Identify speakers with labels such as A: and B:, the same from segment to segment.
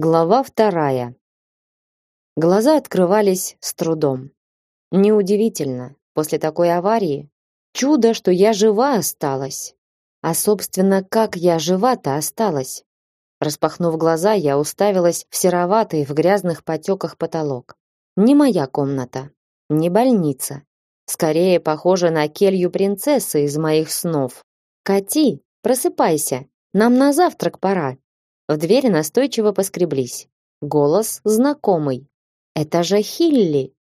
A: Глава вторая. Глаза открывались с трудом. Неудивительно, после такой аварии. Чудо, что я жива осталась. А, собственно, как я жива-то осталась? Распахнув глаза, я уставилась в сероватый, в грязных потеках потолок. Не моя комната, не больница. Скорее похоже на келью принцессы из моих снов. Кати, просыпайся, нам на завтрак пора. В двери настойчиво поскреблись. Голос знакомый. Это же Хилли.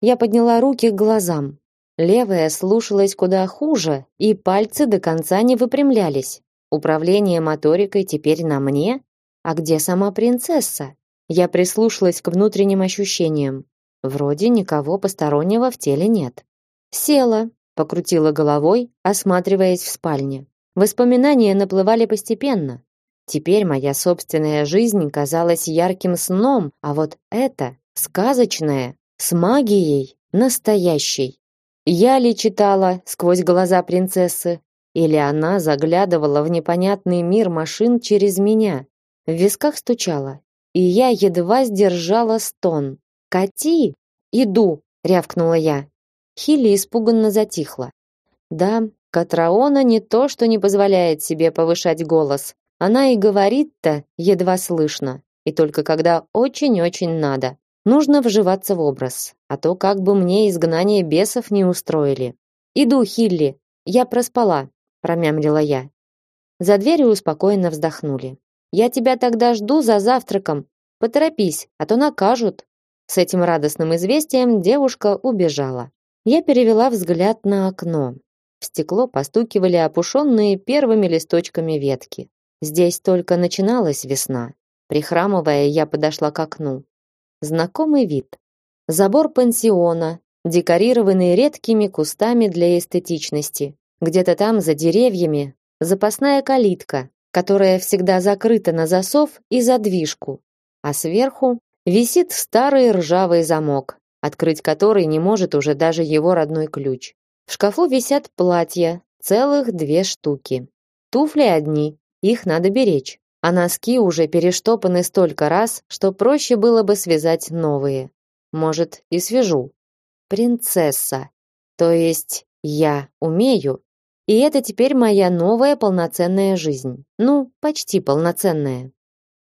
A: Я подняла руки к глазам. Левая слушалась куда хуже, и пальцы до конца не выпрямлялись. Управление моторикой теперь на мне? А где сама принцесса? Я прислушалась к внутренним ощущениям. Вроде никого постороннего в теле нет. Села, покрутила головой, осматриваясь в спальне. Воспоминания наплывали постепенно, Теперь моя собственная жизнь казалась ярким сном, а вот это сказочное, с магией, настоящей. Я ли читала сквозь глаза принцессы, или она заглядывала в непонятный мир машин через меня? В висках стучало, и я едва сдержала стон. «Кати!» «Иду!» — рявкнула я. Хилли испуганно затихла. Да, Катраона не то, что не позволяет себе повышать голос, она и говорит-то едва слышно, и только когда очень-очень надо. Нужно вживаться в образ, а то как бы мне изгнание бесов не устроили. Иду, Хилли, я проспала, промямлила я. За дверью успокоенно вздохнули. Я тебя тогда жду за завтраком. Поторопись, а то накажут. С этим радостным известием девушка убежала. Я перевела взгляд на окно. В стекло постукивали опушенные первыми листочками ветки. Здесь только начиналась весна. Прихрамывая, я подошла к окну. Знакомый вид. Забор пансиона, декорированный редкими кустами для эстетичности. Где-то там за деревьями запасная калитка, которая всегда закрыта на засов и задвижку, а сверху висит старый ржавый замок, открыть который не может уже даже его родной ключ. В шкафу висят платья, целых две штуки. Туфли одни, их надо беречь. А носки уже перештопаны столько раз, что проще было бы связать новые. Может, и свяжу. Принцесса. То есть я умею. И это теперь моя новая полноценная жизнь. Ну, почти полноценная.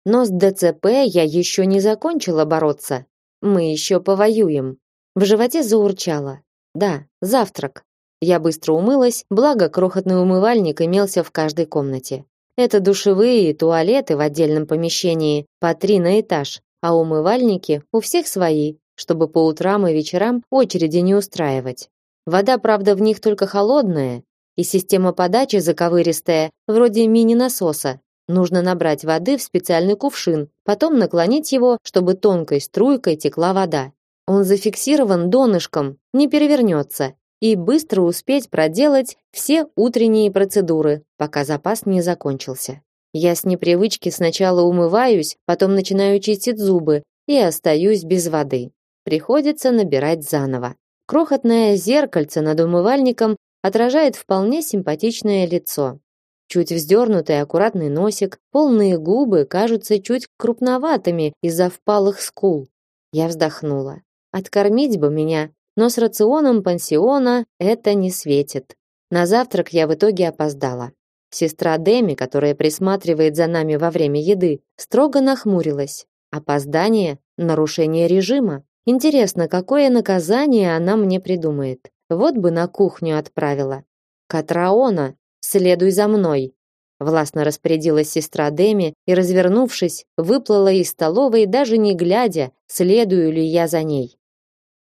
A: Но с ДЦП я еще не закончила бороться. Мы еще повоюем. В животе заурчало. Да, завтрак. Я быстро умылась, благо крохотный умывальник имелся в каждой комнате. Это душевые и туалеты в отдельном помещении, по три на этаж, а умывальники у всех свои, чтобы по утрам и вечерам очереди не устраивать. Вода, правда, в них только холодная, и система подачи заковыристая, вроде мини-насоса. Нужно набрать воды в специальный кувшин, потом наклонить его, чтобы тонкой струйкой текла вода. Он зафиксирован донышком, не перевернется, и быстро успеть проделать все утренние процедуры, пока запас не закончился. Я с непривычки сначала умываюсь, потом начинаю чистить зубы и остаюсь без воды. Приходится набирать заново. Крохотное зеркальце над умывальником отражает вполне симпатичное лицо. Чуть вздернутый аккуратный носик, полные губы кажутся чуть крупноватыми из-за впалых скул. Я вздохнула. Откормить бы меня, но с рационом пансиона это не светит. На завтрак я в итоге опоздала. Сестра Деми, которая присматривает за нами во время еды, строго нахмурилась. Опоздание нарушение режима. Интересно, какое наказание она мне придумает. Вот бы на кухню отправила. Катраона, следуй за мной. Властно распорядилась сестра Деми и, развернувшись, выплыла из столовой, даже не глядя, следую ли я за ней.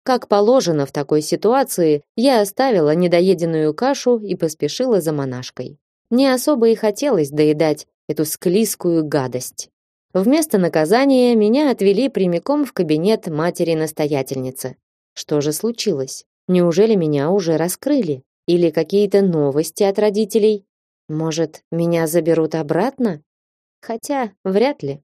A: Как положено в такой ситуации, я оставила недоеденную кашу и поспешила за монашкой. Не особо и хотелось доедать эту склизкую гадость. Вместо наказания меня отвели прямиком в кабинет матери-настоятельницы. Что же случилось? Неужели меня уже раскрыли? Или какие-то новости от родителей? Может, меня заберут обратно? Хотя, вряд ли.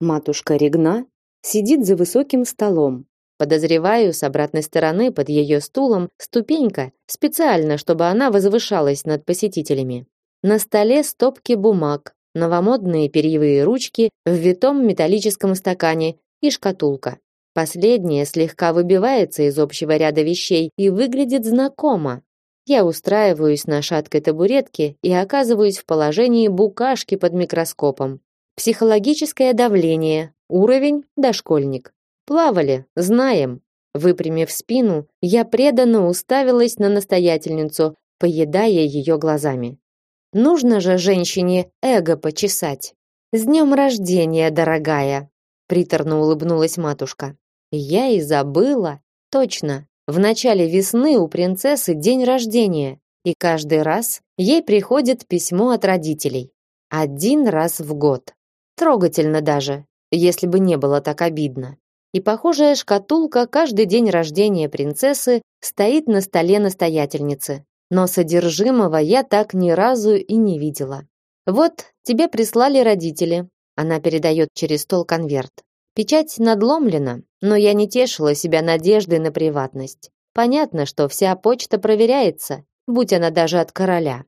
A: Матушка Регна сидит за высоким столом, Подозреваю, с обратной стороны под ее стулом ступенька, специально, чтобы она возвышалась над посетителями. На столе стопки бумаг, новомодные перьевые ручки в витом металлическом стакане и шкатулка. Последняя слегка выбивается из общего ряда вещей и выглядит знакомо. Я устраиваюсь на шаткой табуретке и оказываюсь в положении букашки под микроскопом. Психологическое давление, уровень дошкольник. Плавали, знаем. Выпрямив спину, я преданно уставилась на настоятельницу, поедая ее глазами. Нужно же женщине эго почесать. С днем рождения, дорогая, приторно улыбнулась матушка. Я и забыла. Точно, в начале весны у принцессы день рождения, и каждый раз ей приходит письмо от родителей. Один раз в год. Трогательно даже, если бы не было так обидно. И похожая шкатулка каждый день рождения принцессы стоит на столе настоятельницы. Но содержимого я так ни разу и не видела. Вот, тебе прислали родители. Она передает через стол конверт. Печать надломлена, но я не тешила себя надеждой на приватность. Понятно, что вся почта проверяется, будь она даже от короля.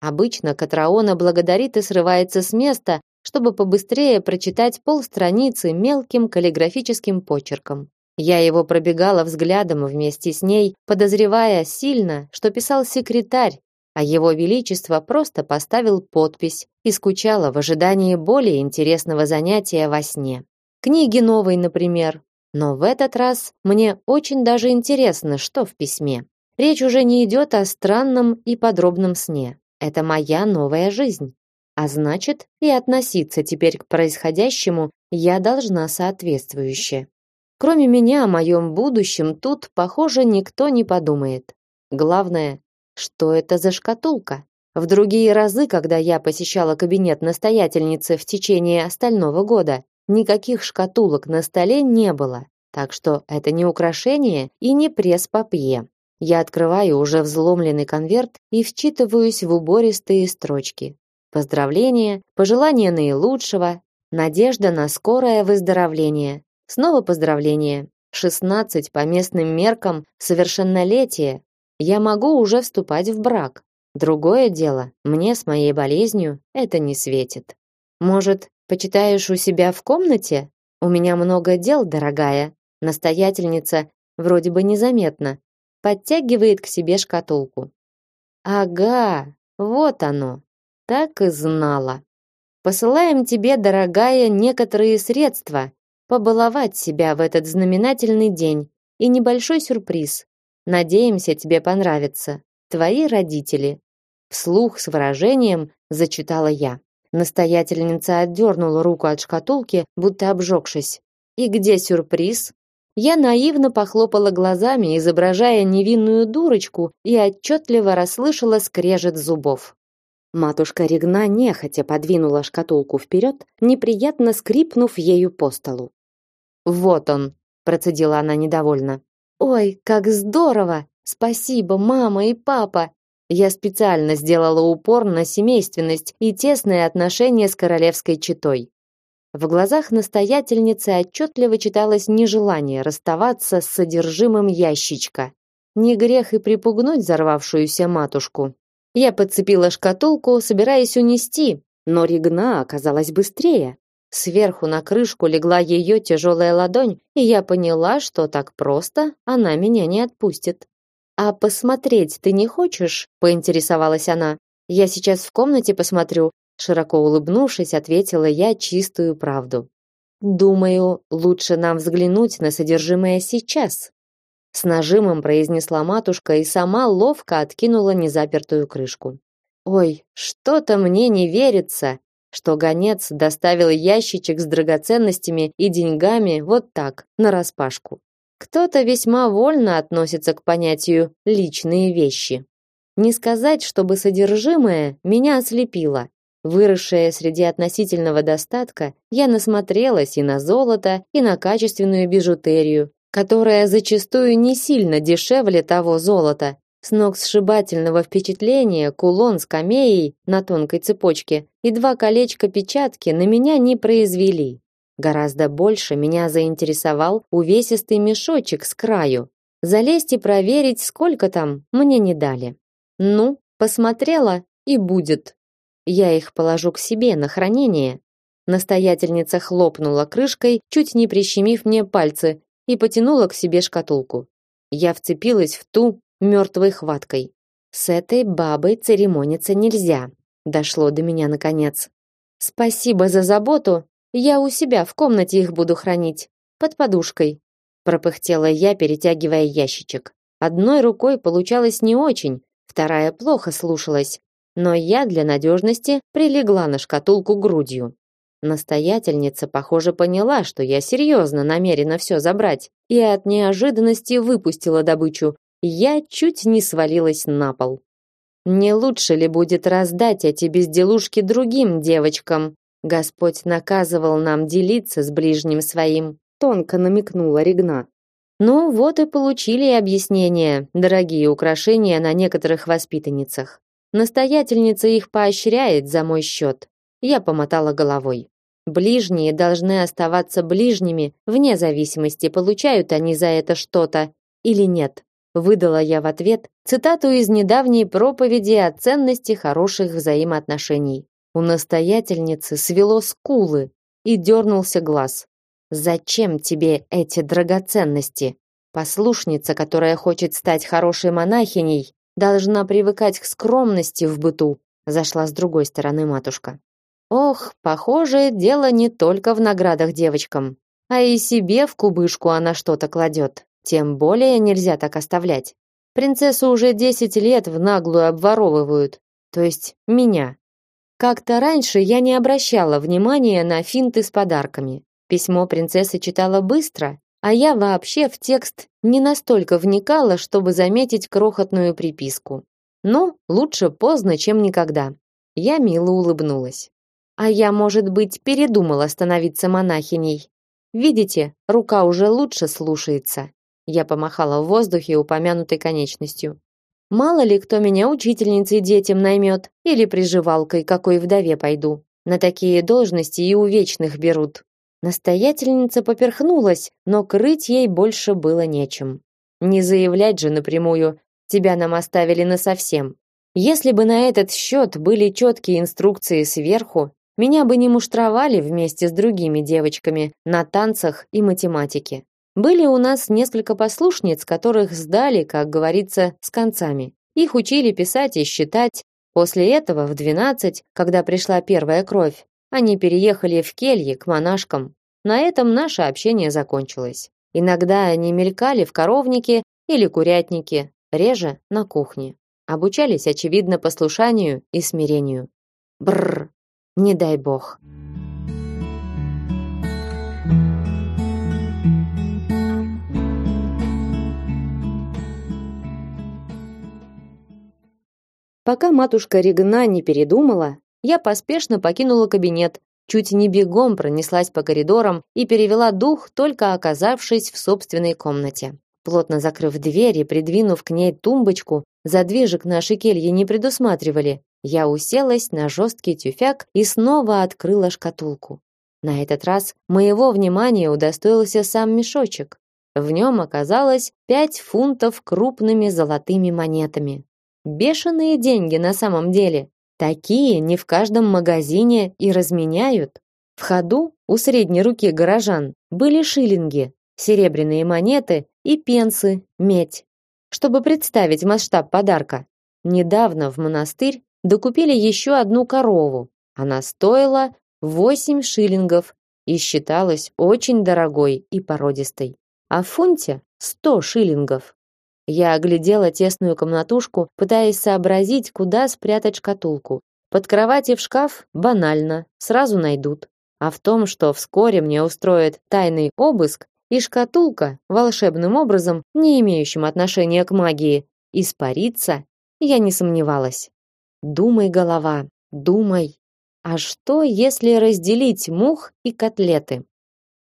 A: Обычно Катраона благодарит и срывается с места, чтобы побыстрее прочитать полстраницы мелким каллиграфическим почерком. Я его пробегала взглядом вместе с ней, подозревая сильно, что писал секретарь, а его величество просто поставил подпись и скучала в ожидании более интересного занятия во сне. Книги новой, например. Но в этот раз мне очень даже интересно, что в письме. Речь уже не идет о странном и подробном сне. Это моя новая жизнь. А значит, и относиться теперь к происходящему я должна соответствующе. Кроме меня о моем будущем тут, похоже, никто не подумает. Главное, что это за шкатулка? В другие разы, когда я посещала кабинет настоятельницы в течение остального года, Никаких шкатулок на столе не было, так что это не украшение и не пресс-папье. Я открываю уже взломленный конверт и вчитываюсь в убористые строчки. Поздравления, пожелания наилучшего, надежда на скорое выздоровление. Снова поздравления. 16 по местным меркам совершеннолетие. Я могу уже вступать в брак. Другое дело, мне с моей болезнью это не светит. Может, Почитаешь у себя в комнате? У меня много дел, дорогая. Настоятельница вроде бы незаметно подтягивает к себе шкатулку. Ага, вот оно. Так и знала. Посылаем тебе, дорогая, некоторые средства побаловать себя в этот знаменательный день и небольшой сюрприз. Надеемся, тебе понравится. Твои родители. Вслух с выражением зачитала я. Настоятельница отдернула руку от шкатулки, будто обжегшись. «И где сюрприз?» Я наивно похлопала глазами, изображая невинную дурочку, и отчетливо расслышала скрежет зубов. Матушка Регна нехотя подвинула шкатулку вперед, неприятно скрипнув ею по столу. «Вот он», — процедила она недовольно. «Ой, как здорово! Спасибо, мама и папа! Я специально сделала упор на семейственность и тесные отношения с королевской четой. В глазах настоятельницы отчетливо читалось нежелание расставаться с содержимым ящичка. Не грех и припугнуть взорвавшуюся матушку. Я подцепила шкатулку, собираясь унести, но Ригна оказалась быстрее. Сверху на крышку легла ее тяжелая ладонь, и я поняла, что так просто она меня не отпустит. А посмотреть ты не хочешь? поинтересовалась она. Я сейчас в комнате посмотрю, широко улыбнувшись, ответила я чистую правду. Думаю, лучше нам взглянуть на содержимое сейчас. С нажимом произнесла матушка и сама ловко откинула незапертую крышку. Ой, что-то мне не верится, что гонец доставил ящичек с драгоценностями и деньгами вот так, на распашку. Кто-то весьма вольно относится к понятию личные вещи. Не сказать, чтобы содержимое меня ослепило. Выросшая среди относительного достатка, я насмотрелась и на золото, и на качественную бижутерию, которая зачастую не сильно дешевле того золота. С ног сшибательного впечатления кулон с камеей на тонкой цепочке и два колечка печатки на меня не произвели. Гораздо больше меня заинтересовал увесистый мешочек с краю. Залезть и проверить, сколько там, мне не дали. Ну, посмотрела и будет. Я их положу к себе на хранение. Настоятельница хлопнула крышкой, чуть не прищемив мне пальцы, и потянула к себе шкатулку. Я вцепилась в ту мертвой хваткой. С этой бабой церемониться нельзя. Дошло до меня наконец. Спасибо за заботу. Я у себя в комнате их буду хранить, под подушкой, пропыхтела я, перетягивая ящичек. Одной рукой получалось не очень, вторая плохо слушалась, но я для надежности прилегла на шкатулку грудью. Настоятельница, похоже, поняла, что я серьезно намерена все забрать, и от неожиданности выпустила добычу. Я чуть не свалилась на пол. Не лучше ли будет раздать эти безделушки другим девочкам? Господь наказывал нам делиться с ближним своим, тонко намекнула Регна. Ну вот и получили объяснение, дорогие украшения на некоторых воспитанницах. Настоятельница их поощряет за мой счет. Я помотала головой. Ближние должны оставаться ближними, вне зависимости, получают они за это что-то или нет. Выдала я в ответ цитату из недавней проповеди о ценности хороших взаимоотношений. У настоятельницы свело скулы и дернулся глаз. Зачем тебе эти драгоценности? Послушница, которая хочет стать хорошей монахиней, должна привыкать к скромности в быту, зашла с другой стороны матушка. Ох, похоже, дело не только в наградах девочкам, а и себе в кубышку она что-то кладет. Тем более нельзя так оставлять. Принцессу уже десять лет в наглую обворовывают, то есть меня. Как-то раньше я не обращала внимания на финты с подарками. Письмо принцессы читала быстро, а я вообще в текст не настолько вникала, чтобы заметить крохотную приписку. Но лучше поздно, чем никогда. Я мило улыбнулась. А я, может быть, передумала становиться монахиней. Видите, рука уже лучше слушается. Я помахала в воздухе упомянутой конечностью. Мало ли кто меня учительницей детям наймет или приживалкой какой вдове пойду. На такие должности и у вечных берут. Настоятельница поперхнулась, но крыть ей больше было нечем. Не заявлять же напрямую, тебя нам оставили насовсем. Если бы на этот счет были четкие инструкции сверху, меня бы не муштровали вместе с другими девочками на танцах и математике. Были у нас несколько послушниц, которых сдали, как говорится, с концами. Их учили писать и считать. После этого в 12, когда пришла первая кровь, они переехали в кельи к монашкам. На этом наше общение закончилось. Иногда они мелькали в коровнике или курятнике, реже на кухне. Обучались, очевидно, послушанию и смирению. Бррр, не дай бог. Пока матушка Регна не передумала, я поспешно покинула кабинет, чуть не бегом пронеслась по коридорам и перевела дух, только оказавшись в собственной комнате. Плотно закрыв дверь и придвинув к ней тумбочку, задвижек нашей кельи не предусматривали, я уселась на жесткий тюфяк и снова открыла шкатулку. На этот раз моего внимания удостоился сам мешочек. В нем оказалось пять фунтов крупными золотыми монетами. Бешеные деньги на самом деле. Такие не в каждом магазине и разменяют. В ходу у средней руки горожан были шиллинги, серебряные монеты и пенсы, медь. Чтобы представить масштаб подарка, недавно в монастырь докупили еще одну корову. Она стоила 8 шиллингов и считалась очень дорогой и породистой. А в фунте 100 шиллингов. Я оглядела тесную комнатушку, пытаясь сообразить, куда спрятать шкатулку. Под кровати в шкаф банально, сразу найдут. А в том, что вскоре мне устроят тайный обыск, и шкатулка, волшебным образом, не имеющим отношения к магии, испарится, я не сомневалась. Думай, голова, думай. А что, если разделить мух и котлеты?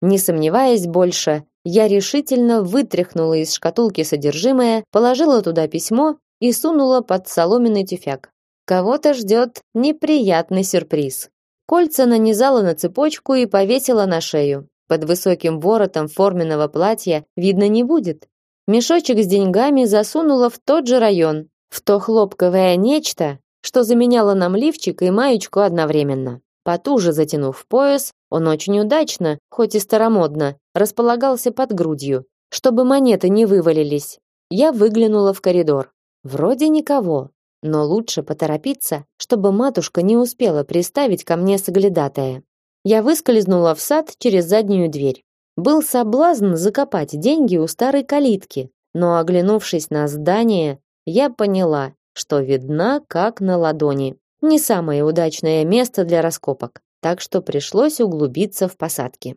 A: Не сомневаясь больше, я решительно вытряхнула из шкатулки содержимое, положила туда письмо и сунула под соломенный тюфяк. Кого-то ждет неприятный сюрприз. Кольца нанизала на цепочку и повесила на шею. Под высоким воротом форменного платья видно не будет. Мешочек с деньгами засунула в тот же район, в то хлопковое нечто, что заменяло нам лифчик и маечку одновременно. Потуже затянув пояс, он очень удачно, хоть и старомодно, располагался под грудью, чтобы монеты не вывалились. Я выглянула в коридор. Вроде никого, но лучше поторопиться, чтобы матушка не успела приставить ко мне соглядатая. Я выскользнула в сад через заднюю дверь. Был соблазн закопать деньги у старой калитки, но оглянувшись на здание, я поняла, что видна как на ладони. Не самое удачное место для раскопок, так что пришлось углубиться в посадки.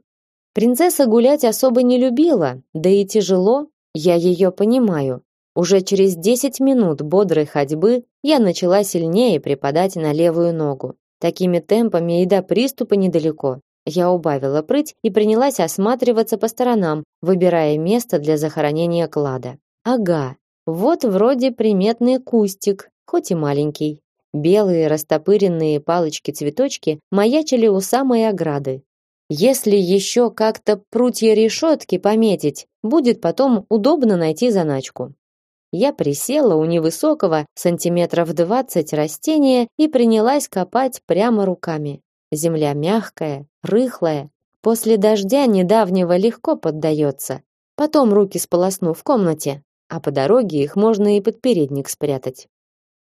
A: Принцесса гулять особо не любила, да и тяжело, я ее понимаю. Уже через 10 минут бодрой ходьбы я начала сильнее припадать на левую ногу. Такими темпами и до приступа недалеко. Я убавила прыть и принялась осматриваться по сторонам, выбирая место для захоронения клада. Ага, вот вроде приметный кустик, хоть и маленький. Белые растопыренные палочки-цветочки маячили у самой ограды. Если еще как-то прутья решетки пометить, будет потом удобно найти заначку. Я присела у невысокого, сантиметров двадцать растения и принялась копать прямо руками. Земля мягкая, рыхлая, после дождя недавнего легко поддается. Потом руки сполосну в комнате, а по дороге их можно и под передник спрятать.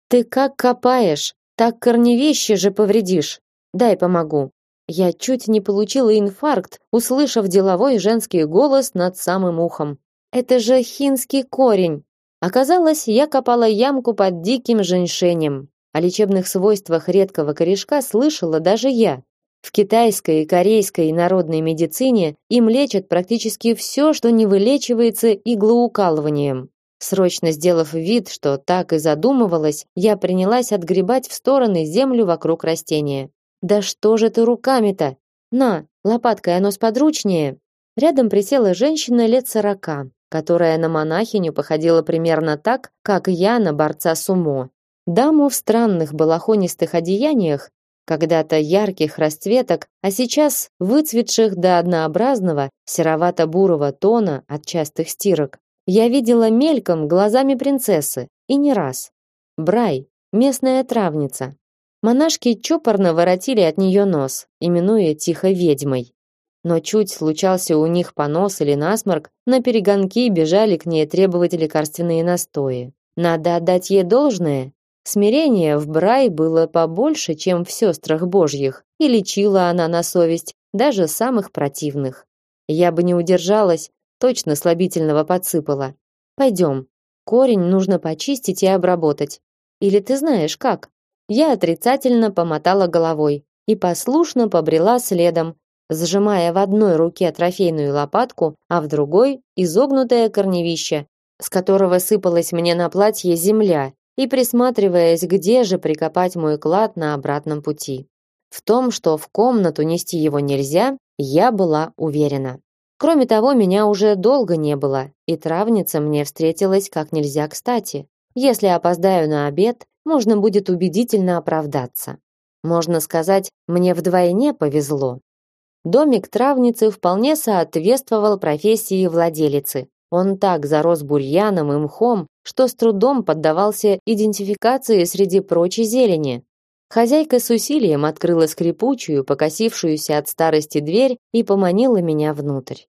A: Ты как копаешь, так корневище же повредишь. Дай помогу. Я чуть не получила инфаркт, услышав деловой женский голос над самым ухом. Это же хинский корень. Оказалось, я копала ямку под диким женьшенем. О лечебных свойствах редкого корешка слышала даже я. В китайской и корейской народной медицине им лечат практически все, что не вылечивается иглоукалыванием. Срочно сделав вид, что так и задумывалась, я принялась отгребать в стороны землю вокруг растения. Да что же ты руками-то? На, лопаткой оно сподручнее. Рядом присела женщина лет сорока, которая на монахиню походила примерно так, как я на борца сумо. Даму в странных балахонистых одеяниях, когда-то ярких расцветок, а сейчас выцветших до однообразного серовато-бурого тона от частых стирок, я видела мельком глазами принцессы, и не раз. Брай, местная травница. Монашки чопорно воротили от нее нос, именуя тихо ведьмой. Но чуть случался у них понос или насморк, на перегонки бежали к ней требовать лекарственные настои. Надо отдать ей должное, Смирение в Брай было побольше, чем в сестрах Божьих, и лечила она на совесть даже самых противных. Я бы не удержалась, точно слабительного подсыпала. Пойдем. Корень нужно почистить и обработать. Или ты знаешь как? Я отрицательно помотала головой и послушно побрела следом, сжимая в одной руке трофейную лопатку, а в другой изогнутое корневище, с которого сыпалась мне на платье земля и присматриваясь, где же прикопать мой клад на обратном пути. В том, что в комнату нести его нельзя, я была уверена. Кроме того, меня уже долго не было, и травница мне встретилась как нельзя кстати. Если опоздаю на обед, можно будет убедительно оправдаться. Можно сказать, мне вдвойне повезло. Домик травницы вполне соответствовал профессии владелицы. Он так зарос бурьяном и мхом, что с трудом поддавался идентификации среди прочей зелени. Хозяйка с усилием открыла скрипучую, покосившуюся от старости дверь и поманила меня внутрь.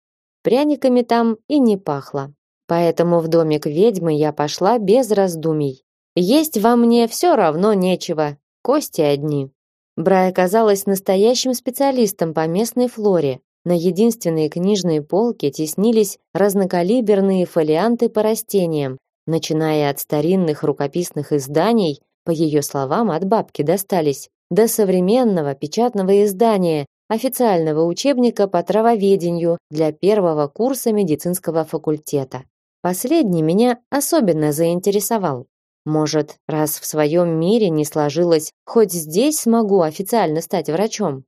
A: Пряниками там и не пахло. Поэтому в домик ведьмы я пошла без раздумий. Есть во мне все равно нечего, кости одни. Брай оказалась настоящим специалистом по местной флоре. На единственной книжной полке теснились разнокалиберные фолианты по растениям, начиная от старинных рукописных изданий, по ее словам, от бабки достались, до современного печатного издания, официального учебника по травоведению для первого курса медицинского факультета. Последний меня особенно заинтересовал. Может, раз в своем мире не сложилось, хоть здесь смогу официально стать врачом.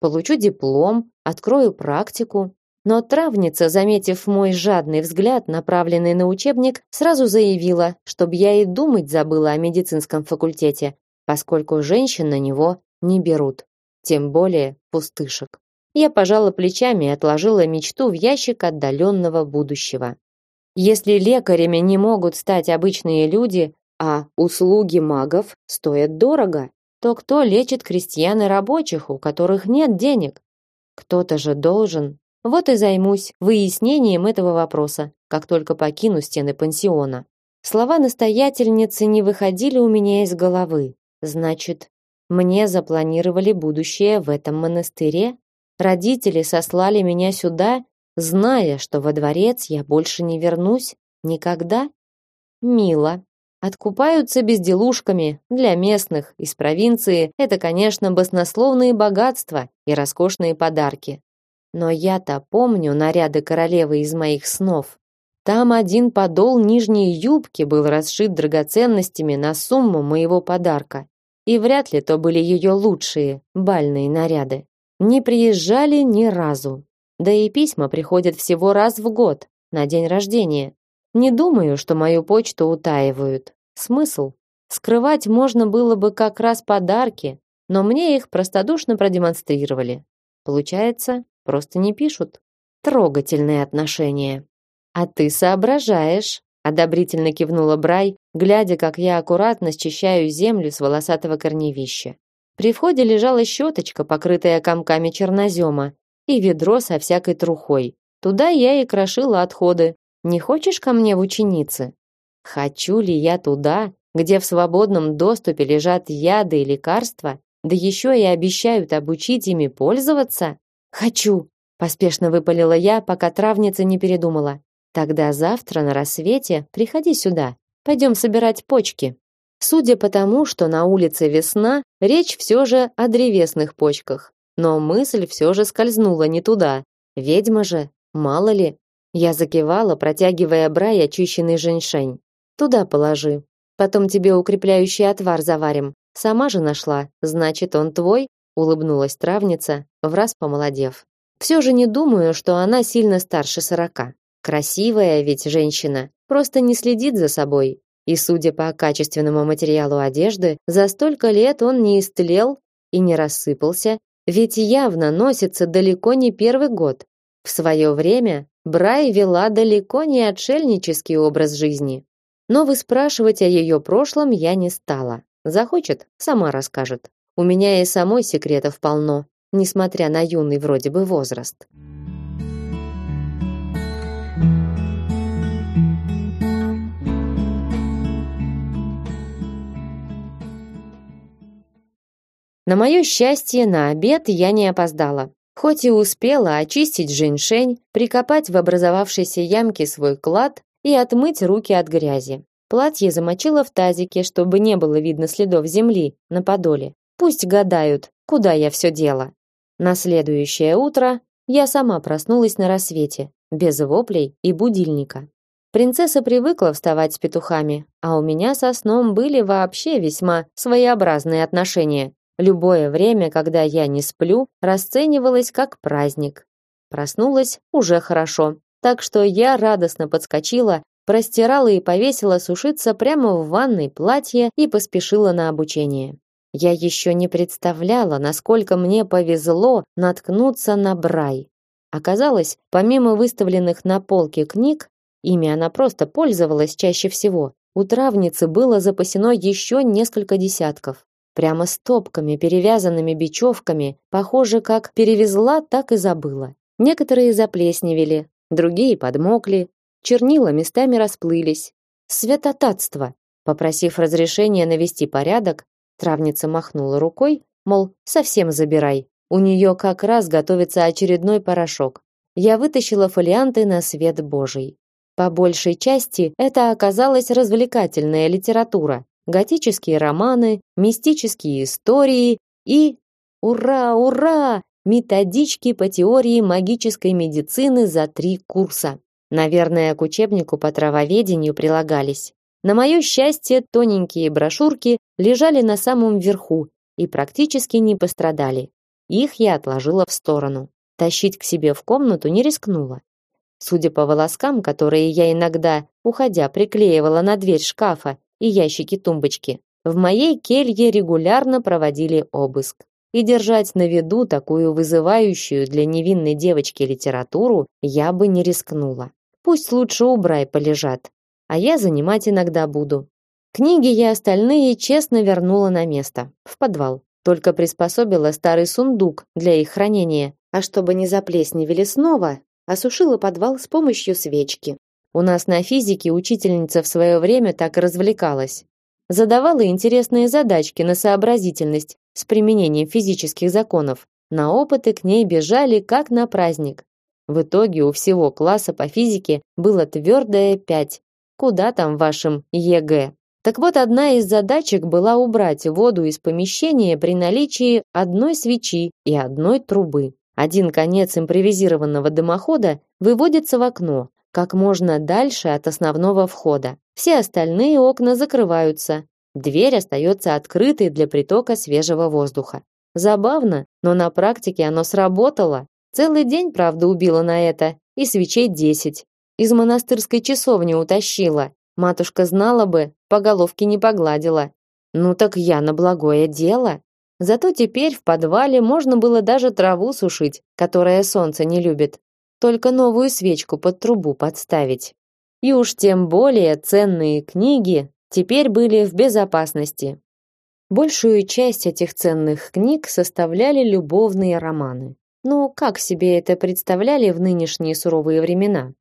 A: Получу диплом, открою практику, но травница, заметив мой жадный взгляд, направленный на учебник, сразу заявила, чтобы я и думать забыла о медицинском факультете, поскольку женщин на него не берут, тем более пустышек. Я пожала плечами и отложила мечту в ящик отдаленного будущего. Если лекарями не могут стать обычные люди, а услуги магов стоят дорого, то кто лечит крестьян и рабочих, у которых нет денег? Кто-то же должен. Вот и займусь выяснением этого вопроса, как только покину стены пансиона. Слова настоятельницы не выходили у меня из головы. Значит, мне запланировали будущее в этом монастыре? Родители сослали меня сюда, зная, что во дворец я больше не вернусь никогда? Мило. Откупаются безделушками. Для местных из провинции это, конечно, баснословные богатства и роскошные подарки. Но я-то помню наряды королевы из моих снов. Там один подол нижней юбки был расшит драгоценностями на сумму моего подарка. И вряд ли то были ее лучшие бальные наряды. Не приезжали ни разу. Да и письма приходят всего раз в год, на день рождения. Не думаю, что мою почту утаивают. Смысл? Скрывать можно было бы как раз подарки, но мне их простодушно продемонстрировали. Получается, просто не пишут. Трогательные отношения. А ты соображаешь, одобрительно кивнула Брай, глядя, как я аккуратно счищаю землю с волосатого корневища. При входе лежала щеточка, покрытая комками чернозема, и ведро со всякой трухой. Туда я и крошила отходы, не хочешь ко мне в ученицы? Хочу ли я туда, где в свободном доступе лежат яды и лекарства, да еще и обещают обучить ими пользоваться? Хочу, поспешно выпалила я, пока травница не передумала. Тогда завтра на рассвете приходи сюда. Пойдем собирать почки. Судя по тому, что на улице весна, речь все же о древесных почках. Но мысль все же скользнула не туда. Ведьма же, мало ли, я закивала, протягивая Брай очищенный женьшень. Туда положи. Потом тебе укрепляющий отвар заварим. Сама же нашла. Значит, он твой? Улыбнулась травница, враз помолодев. Все же не думаю, что она сильно старше сорока. Красивая ведь женщина, просто не следит за собой. И судя по качественному материалу одежды, за столько лет он не истлел и не рассыпался, ведь явно носится далеко не первый год. В свое время Брай вела далеко не отшельнический образ жизни. Но выспрашивать о ее прошлом я не стала. Захочет, сама расскажет. У меня и самой секретов полно, несмотря на юный вроде бы возраст. На мое счастье, на обед я не опоздала. Хоть и успела очистить женьшень, прикопать в образовавшейся ямке свой клад и отмыть руки от грязи. Платье замочила в тазике, чтобы не было видно следов земли на подоле. Пусть гадают, куда я все дела. На следующее утро я сама проснулась на рассвете, без воплей и будильника. Принцесса привыкла вставать с петухами, а у меня со сном были вообще весьма своеобразные отношения. Любое время, когда я не сплю, расценивалось как праздник. Проснулась уже хорошо, так что я радостно подскочила, простирала и повесила сушиться прямо в ванной платье и поспешила на обучение. Я еще не представляла, насколько мне повезло наткнуться на Брай. Оказалось, помимо выставленных на полке книг, ими она просто пользовалась чаще всего, у травницы было запасено еще несколько десятков прямо стопками, перевязанными бечевками, похоже, как перевезла, так и забыла. Некоторые заплесневели, другие подмокли, чернила местами расплылись. Святотатство. Попросив разрешения навести порядок, травница махнула рукой, мол, совсем забирай. У нее как раз готовится очередной порошок. Я вытащила фолианты на свет Божий. По большей части это оказалась развлекательная литература, готические романы, мистические истории и ура, ура, методички по теории магической медицины за три курса. Наверное, к учебнику по травоведению прилагались. На мое счастье, тоненькие брошюрки лежали на самом верху и практически не пострадали. Их я отложила в сторону. Тащить к себе в комнату не рискнула. Судя по волоскам, которые я иногда, уходя, приклеивала на дверь шкафа и ящики тумбочки. В моей келье регулярно проводили обыск. И держать на виду такую вызывающую для невинной девочки литературу я бы не рискнула. Пусть лучше у Брай полежат, а я занимать иногда буду. Книги и остальные честно вернула на место, в подвал. Только приспособила старый сундук для их хранения, а чтобы не заплесневели снова, осушила подвал с помощью свечки. У нас на физике учительница в свое время так развлекалась. Задавала интересные задачки на сообразительность с применением физических законов. На опыты к ней бежали как на праздник. В итоге у всего класса по физике было твердое пять. Куда там вашим ЕГЭ? Так вот, одна из задачек была убрать воду из помещения при наличии одной свечи и одной трубы. Один конец импровизированного дымохода выводится в окно, как можно дальше от основного входа. Все остальные окна закрываются. Дверь остается открытой для притока свежего воздуха. Забавно, но на практике оно сработало. Целый день, правда, убила на это, и свечей десять. Из монастырской часовни утащила. Матушка знала бы, по головке не погладила. Ну так я на благое дело. Зато теперь в подвале можно было даже траву сушить, которая солнце не любит только новую свечку под трубу подставить. И уж тем более ценные книги теперь были в безопасности. Большую часть этих ценных книг составляли любовные романы. Но как себе это представляли в нынешние суровые времена?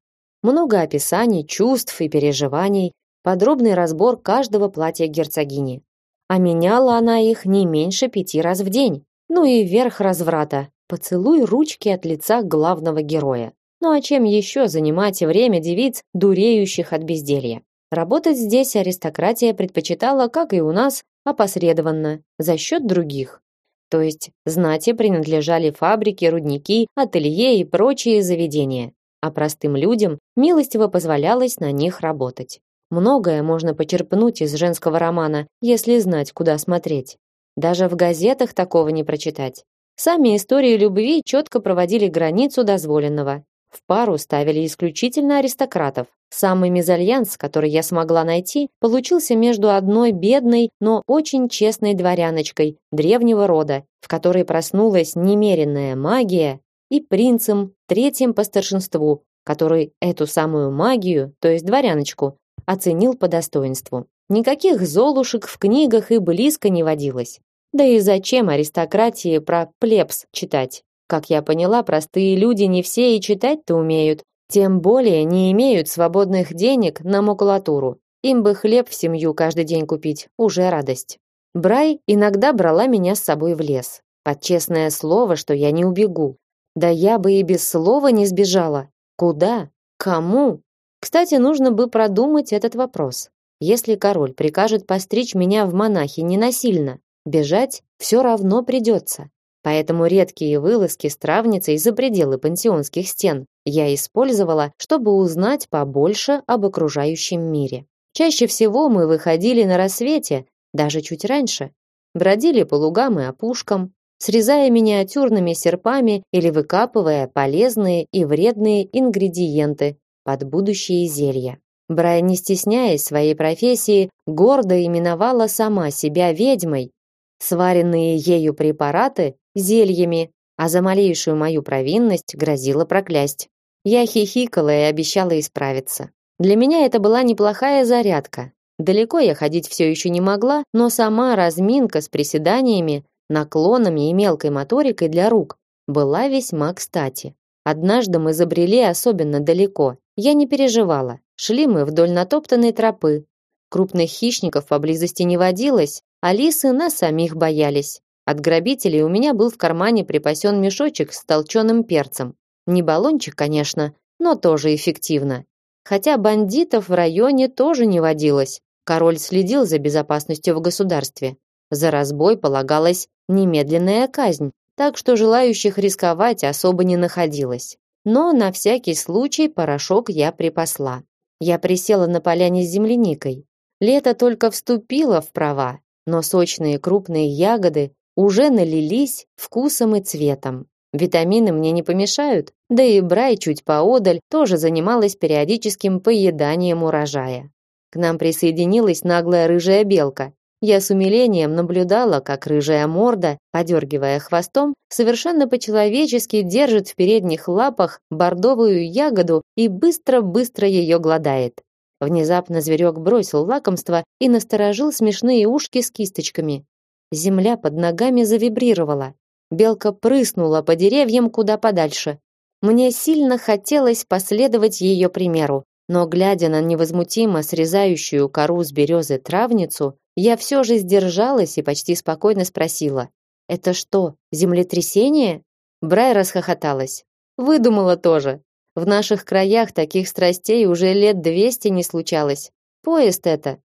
A: Много описаний чувств и переживаний, подробный разбор каждого платья герцогини. А меняла она их не меньше пяти раз в день. Ну и верх разврата Поцелуй ручки от лица главного героя. Ну а чем еще занимать время девиц, дуреющих от безделья? Работать здесь аристократия предпочитала, как и у нас, опосредованно, за счет других. То есть знати принадлежали фабрики, рудники, ателье и прочие заведения, а простым людям милостиво позволялось на них работать. Многое можно почерпнуть из женского романа, если знать, куда смотреть. Даже в газетах такого не прочитать. Сами истории любви четко проводили границу дозволенного. В пару ставили исключительно аристократов. Самый мезальянс, который я смогла найти, получился между одной бедной, но очень честной дворяночкой древнего рода, в которой проснулась немеренная магия, и принцем, третьим по старшинству, который эту самую магию, то есть дворяночку, оценил по достоинству. Никаких золушек в книгах и близко не водилось. Да и зачем аристократии про плебс читать? Как я поняла, простые люди не все и читать-то умеют, тем более не имеют свободных денег на макулатуру. Им бы хлеб в семью каждый день купить, уже радость. Брай иногда брала меня с собой в лес. Под честное слово, что я не убегу. Да я бы и без слова не сбежала. Куда? Кому? Кстати, нужно бы продумать этот вопрос. Если король прикажет постричь меня в монахи ненасильно, Бежать все равно придется. Поэтому редкие вылазки с травницей за пределы пансионских стен я использовала, чтобы узнать побольше об окружающем мире. Чаще всего мы выходили на рассвете, даже чуть раньше, бродили по лугам и опушкам, срезая миниатюрными серпами или выкапывая полезные и вредные ингредиенты под будущие зелья. Брай, не стесняясь своей профессии, гордо именовала сама себя ведьмой сваренные ею препараты зельями, а за малейшую мою провинность грозило проклясть. Я хихикала и обещала исправиться. Для меня это была неплохая зарядка. Далеко я ходить все еще не могла, но сама разминка с приседаниями, наклонами и мелкой моторикой для рук была весьма кстати. Однажды мы забрели особенно далеко. Я не переживала. Шли мы вдоль натоптанной тропы. Крупных хищников поблизости не водилось, Алисы нас самих боялись. От грабителей у меня был в кармане припасен мешочек с толченым перцем. Не баллончик, конечно, но тоже эффективно. Хотя бандитов в районе тоже не водилось. Король следил за безопасностью в государстве. За разбой полагалась немедленная казнь, так что желающих рисковать особо не находилось. Но на всякий случай порошок я припасла. Я присела на поляне с земляникой. Лето только вступило в права, но сочные крупные ягоды уже налились вкусом и цветом. Витамины мне не помешают, да и Брай чуть поодаль тоже занималась периодическим поеданием урожая. К нам присоединилась наглая рыжая белка. Я с умилением наблюдала, как рыжая морда, подергивая хвостом, совершенно по-человечески держит в передних лапах бордовую ягоду и быстро-быстро ее гладает. Внезапно зверек бросил лакомство и насторожил смешные ушки с кисточками. Земля под ногами завибрировала. Белка прыснула по деревьям куда подальше. Мне сильно хотелось последовать ее примеру, но глядя на невозмутимо срезающую кору с березы травницу, я все же сдержалась и почти спокойно спросила: "Это что, землетрясение?" Брай расхохоталась. Выдумала тоже. В наших краях таких страстей уже лет двести не случалось. Поезд это.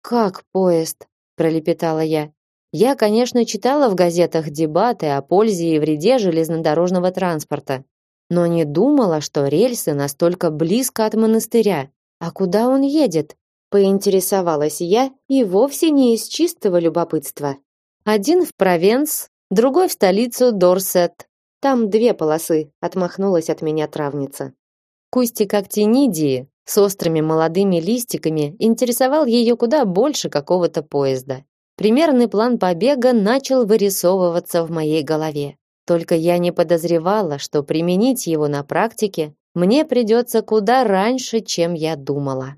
A: Как поезд? пролепетала я. Я, конечно, читала в газетах дебаты о пользе и вреде железнодорожного транспорта, но не думала, что рельсы настолько близко от монастыря. А куда он едет? Поинтересовалась я и вовсе не из чистого любопытства. Один в Провенс, другой в столицу Дорсет. Там две полосы, отмахнулась от меня травница. Кустик актинидии с острыми молодыми листиками интересовал ее куда больше какого-то поезда. Примерный план побега начал вырисовываться в моей голове. Только я не подозревала, что применить его на практике мне придется куда раньше, чем я думала.